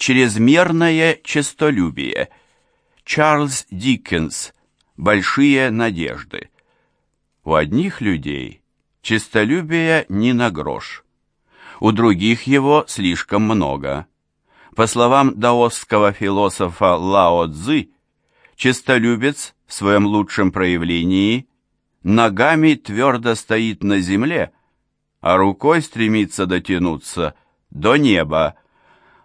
Чрезмерное честолюбие. Чарльз Диккенс. Большие надежды. У одних людей честолюбие не на грош. У других его слишком много. По словам даосского философа Лао Цзы, честолюбец в своем лучшем проявлении ногами твердо стоит на земле, а рукой стремится дотянуться до неба.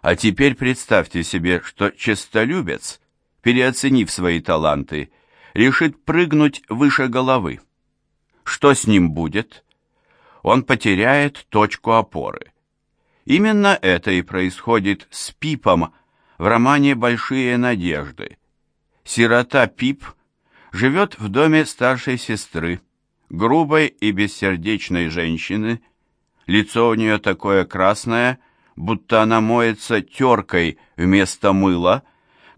А теперь представьте себе, что честолюбец, переоценив свои таланты, решит прыгнуть выше головы. Что с ним будет? Он потеряет точку опоры. Именно это и происходит с Пипом в романе «Большие надежды». Сирота Пип живет в доме старшей сестры, грубой и бессердечной женщины. Лицо у нее такое красное, будто она моется теркой вместо мыла,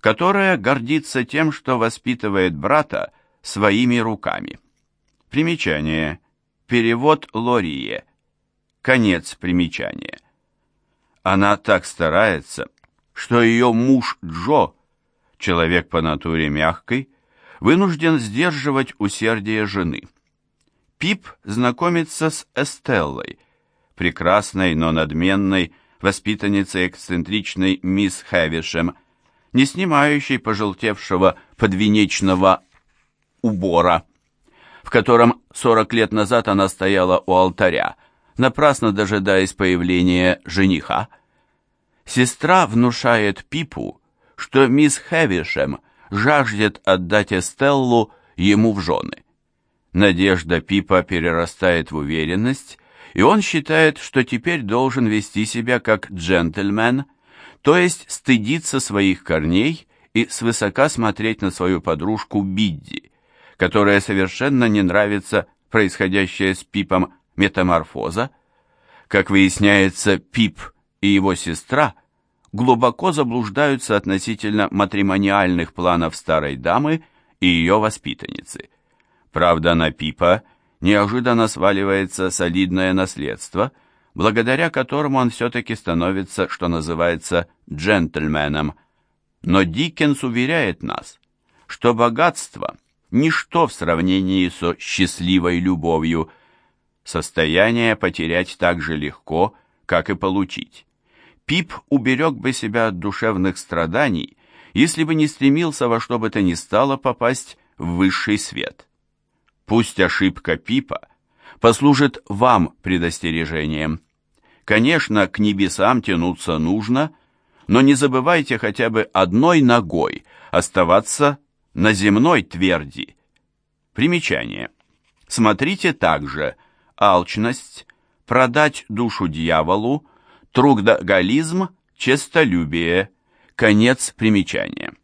которая гордится тем, что воспитывает брата своими руками. Примечание. Перевод Лорие. Конец примечания. Она так старается, что ее муж Джо, человек по натуре мягкий, вынужден сдерживать усердие жены. Пип знакомится с Эстеллой, прекрасной, но надменной, воспитанницей эксцентричной мисс Хэвишем, не снимающей пожелтевшего подвенечного убора, в котором 40 лет назад она стояла у алтаря, напрасно дожидаясь появления жениха. Сестра внушает Пипу, что мисс Хэвишем жаждет отдать Эстеллу ему в жены. Надежда Пипа перерастает в уверенность, и он считает, что теперь должен вести себя как джентльмен, то есть стыдиться своих корней и свысока смотреть на свою подружку Бидди, которая совершенно не нравится происходящая с Пипом метаморфоза. Как выясняется, Пип и его сестра – глубоко заблуждаются относительно матримониальных планов старой дамы и ее воспитанницы. Правда, на Пипа неожиданно сваливается солидное наследство, благодаря которому он все-таки становится, что называется, джентльменом. Но Диккенс уверяет нас, что богатство – ничто в сравнении со счастливой любовью. Состояние потерять так же легко, как и получить. Пип уберег бы себя от душевных страданий, если бы не стремился во что бы то ни стало попасть в высший свет. Пусть ошибка Пипа послужит вам предостережением. Конечно, к небесам тянуться нужно, но не забывайте хотя бы одной ногой оставаться на земной тверди. Примечание. Смотрите также алчность, продать душу дьяволу, трудоголизм, честолюбие. Конец примечания.